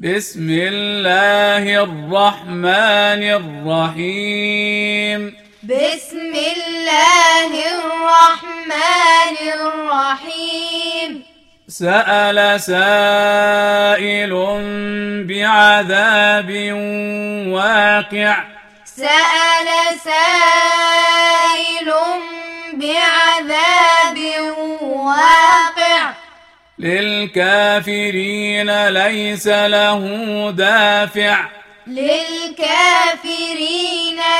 بسم الله الرحمن الرحيم. بسم الله الرحمن الرحيم. سأل سائل بعذاب واقع. سأل سائل للكافرين ليس له دافع. للكافرين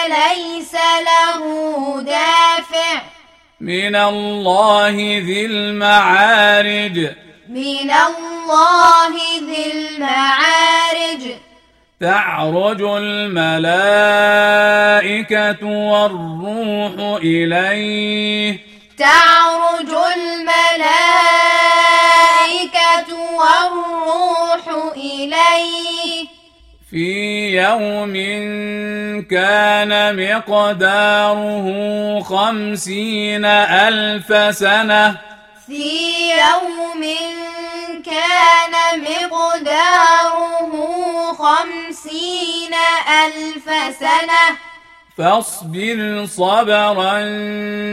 ليس له دافع. من الله ذي المعارج. من الله ذي المعارج. تعرج الملائكة والروح إليه. تعرج الملائكة في يوم كان مقداره خمسين ألف سنة. في يوم كان مقداره خمسين ألف سنة. فاصبر صبرا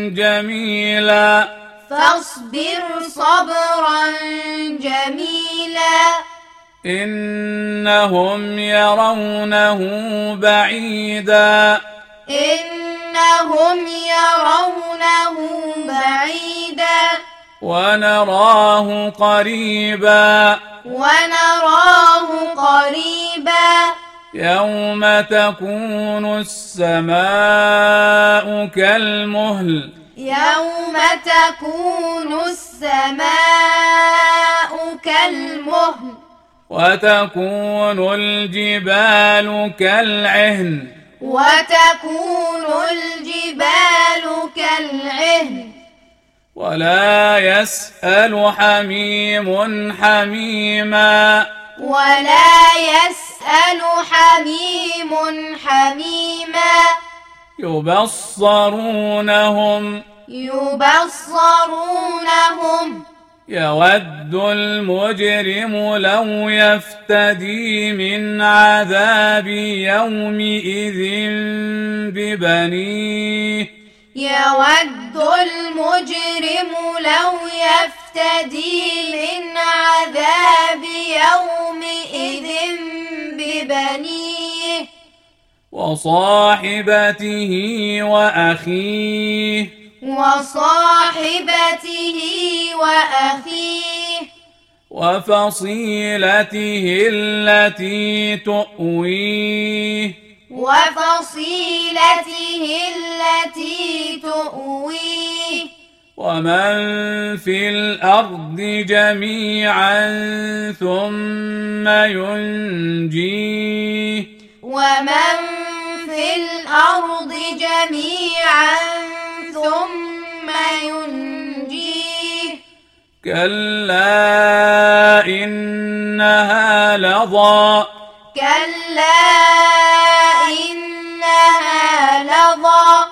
جميلا. فاصبر صبرا جميلا. إنهم يرونه بعيدا. إنهم يرونه بعيدا. ونراه قريبا. ونراه قريبا. يوم تكون السماء كالمهل. يوم تكون السماء كالمهل. وتكون الجبال كالعهن. وتكون الجبال كالعهن. ولا يسأل حميم حميما. ولا يسأل حميم حميما. يبصرونهم. يبصرونهم. يود المجرم لو يفتدي من عذاب يومئذ ببنيه. يود المجرم لو يفتدي من عذاب يومئذ ببنيه. وصاحبته وأخيه. وصاحبته وأخيه وفصيلته التي تؤويه. وفصيلته التي تؤويه. ومن في الأرض جميعا ثم ينجيه. ومن في الأرض جميعا ثم ينجيه. كلا إنها لظى. كلا إنها لظى.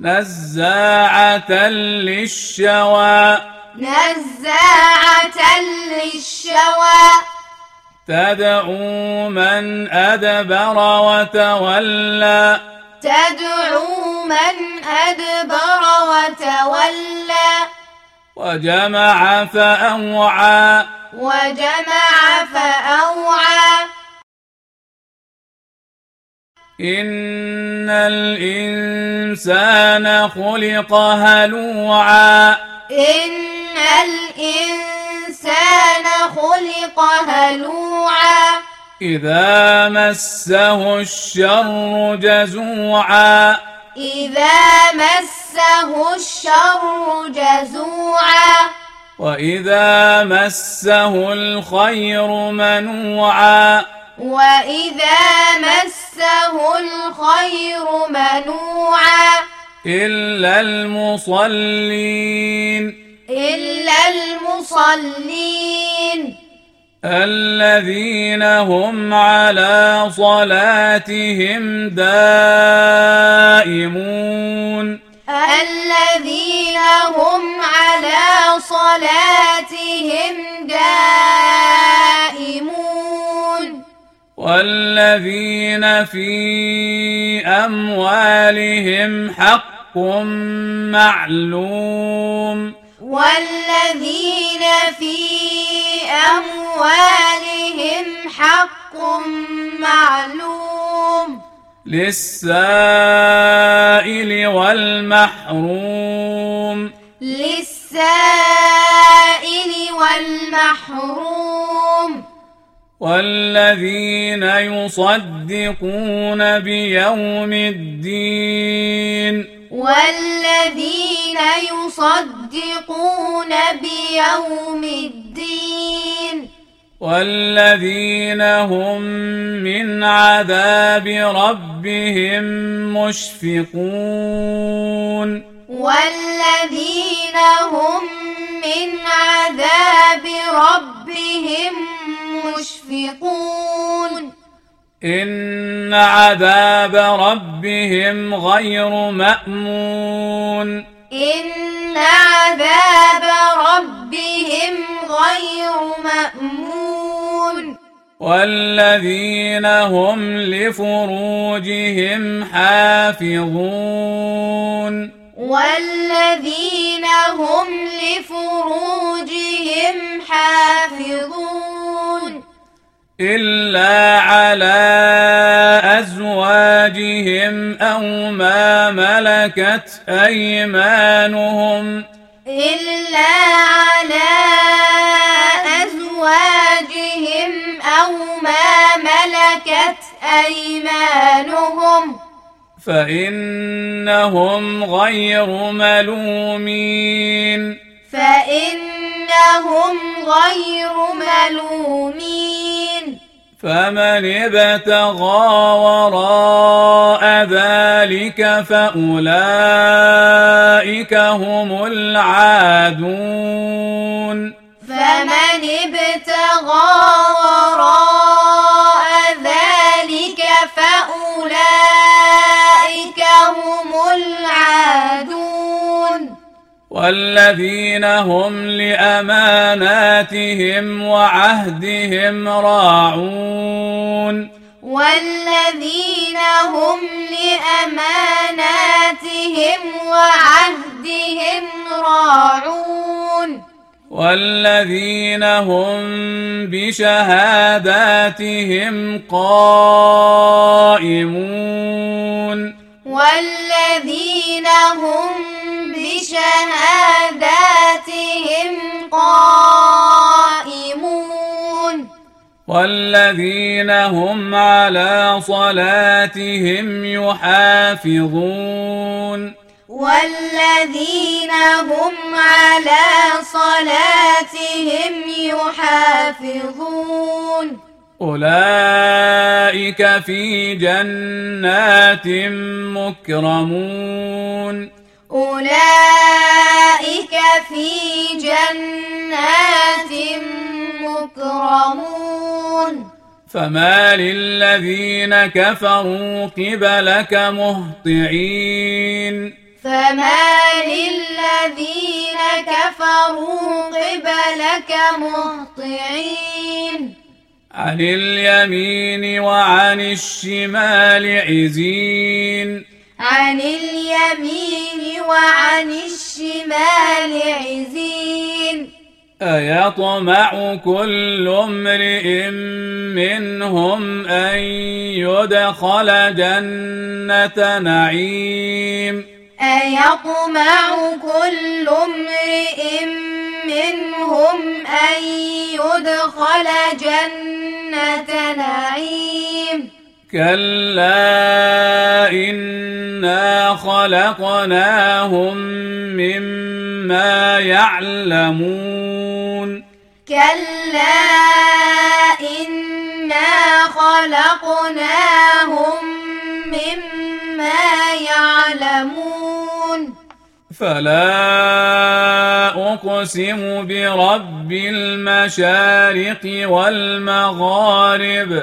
نزاعة للشوى. نزاعة للشوى. تدعو من أدبر وتولى. تدعو من أدبر وتولى. وجمع فأوعى. وجمع فأوعى. إن الإنسان خلق هلوعا. إن الإنسان خلق هلوعا. إذا مسه الشر جزوعا. إذا مسه الشر جزوعا. وإذا مسه الخير منوعا. وإذا مسه الخير منوعا. إلا المصلين. إلا المصلين. الذين هم على صلاتهم دائمون. الذين هم على صلاتهم دائمون. والذين في أموالهم حق معلوم. والذين في أموالهم حق معلوم. للسائل والمحروم. للسائل والمحروم. والذين يصدقون بيوم الدين. والذين يصدقون بيوم الدين. والذين هم من عذاب ربهم مشفقون. والذين هم من عذاب ربهم مشفقون. إن عذاب ربهم غير مأمون. إن عذاب ربهم غير مأمون. والذين هم لفروجهم حافظون والذين هم لفروجهم حافظون إلا على أزواجهم أو ما ملكت أيمانهم إلا أيمانهم؟ فإنهم غير ملومين. فإنهم غير ملومين. فمن ابتغى وراء ذلك فأولئك هم العادون. فمن ابتغى والذين هم لأماناتهم وعهدهم راعون. والذين هم لأماناتهم وعهدهم راعون. والذين هم بشهاداتهم قائمون. والذين هم بشهاداتهم قائمون. والذين هم على صلاتهم يحافظون. والذين هم على صلاتهم يحافظون. أولئك في جنات مكرمون. أولئك في جنات مكرمون. فما للذين كفروا قبلك مهطعين. فما للذين كفروا قبلك مهطعين. عن اليمين وعن الشمال عزين. عن اليمين وعن الشمال عزين. أيطمع كل امرئ منهم أن يدخل جنة نعيم. أيطمع كل امرئ منهم أن يدخل جنة نعيم. كلا خلقناهم مما يعلمون. كلا إنا خلقناهم مما يعلمون. فلا أقسم برب المشارق والمغارب.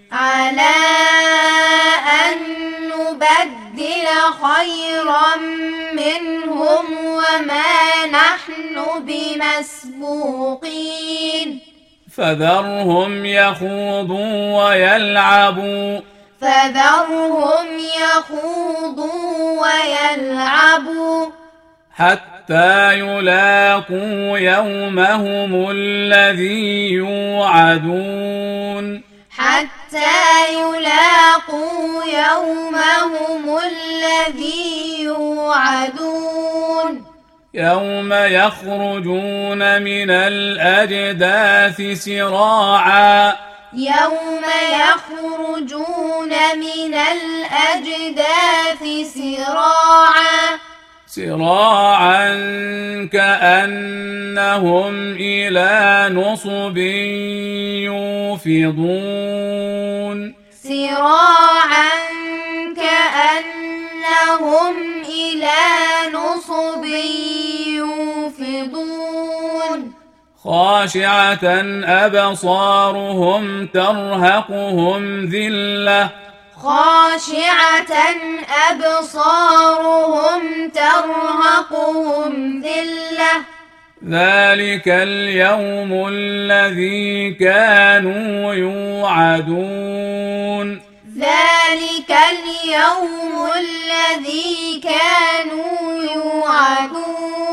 على أن نبدل خيرا منهم وما نحن بمسبوقين. فذرهم يخوضوا ويلعبوا. فذرهم يخوضوا ويلعبوا. حتى يلاقوا يومهم الذي يوعدون. حتى يلاقوا يومهم الذي يوعدون. يوم يخرجون من الأجداث سراعا. يوم يخرجون من الأجداث سراعا. سراعا كأنهم إلى نصب يوفضون. سراعا كأنهم إلى نصب يوفضون. خاشعة أبصارهم ترهقهم ذلة. خاشعة أبصارهم ترهقهم ذلة. ذلك اليوم الذي كانوا يوعدون. ذلك اليوم الذي كانوا يوعدون.